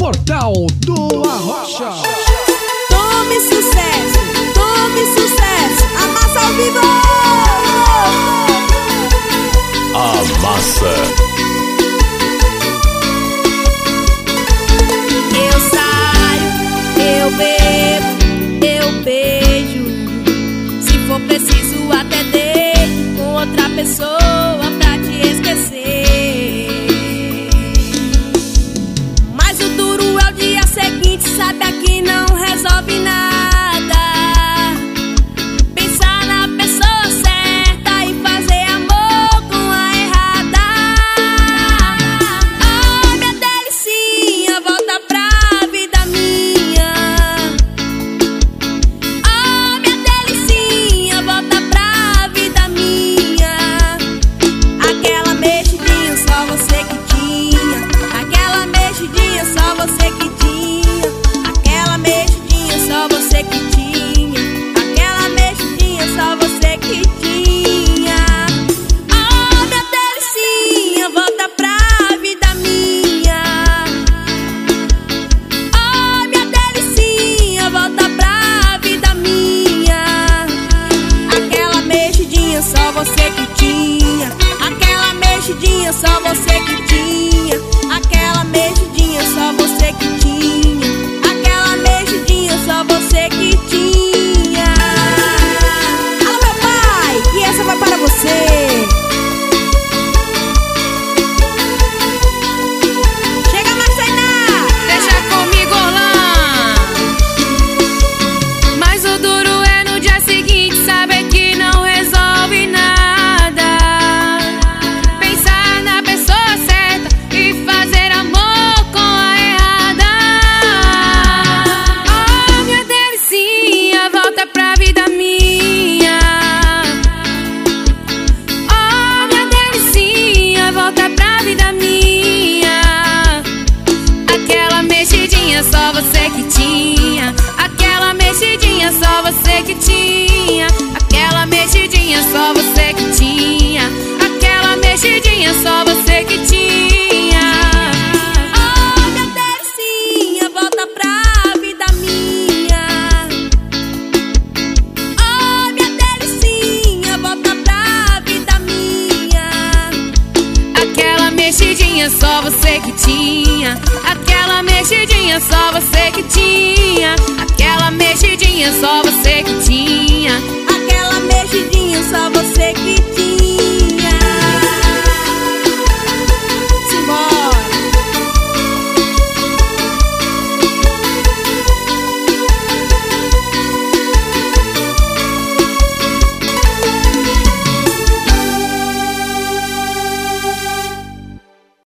Portal do Arrocha. Tome sucesso, tome sucesso. A massa ao vivo. A massa. Eu saio, eu bebo, eu beijo. Se for preciso, até deito com outra pessoa sabe? Aqui não resolve nada. Pensar na pessoa certa e fazer amor com a errada. Oh, minha delicinha, volta pra vida minha. Oh, minha delicinha, volta pra vida minha. Aquela mexidinha só você que tinha. Aquela mexidinha só você que que tinha. Aquela mexidinha só você que tinha. Oh, minha delicinha, volta pra vida minha. Oh, minha delicinha, volta pra vida minha. Aquela mexidinha só você que tinha. Aquela mexidinha só você que tinha. Aquela mexidinha só você que tinha. Você que tinha. Aquela mexidinha só você que tinha. Aquela mexidinha só você que tinha. Oh, minha delicinha, volta pra vida minha. Oh, minha delicinha, volta pra vida minha. Aquela mexidinha só você que tinha. Aquela mexidinha só você que tinha. Aquela mexidinha só você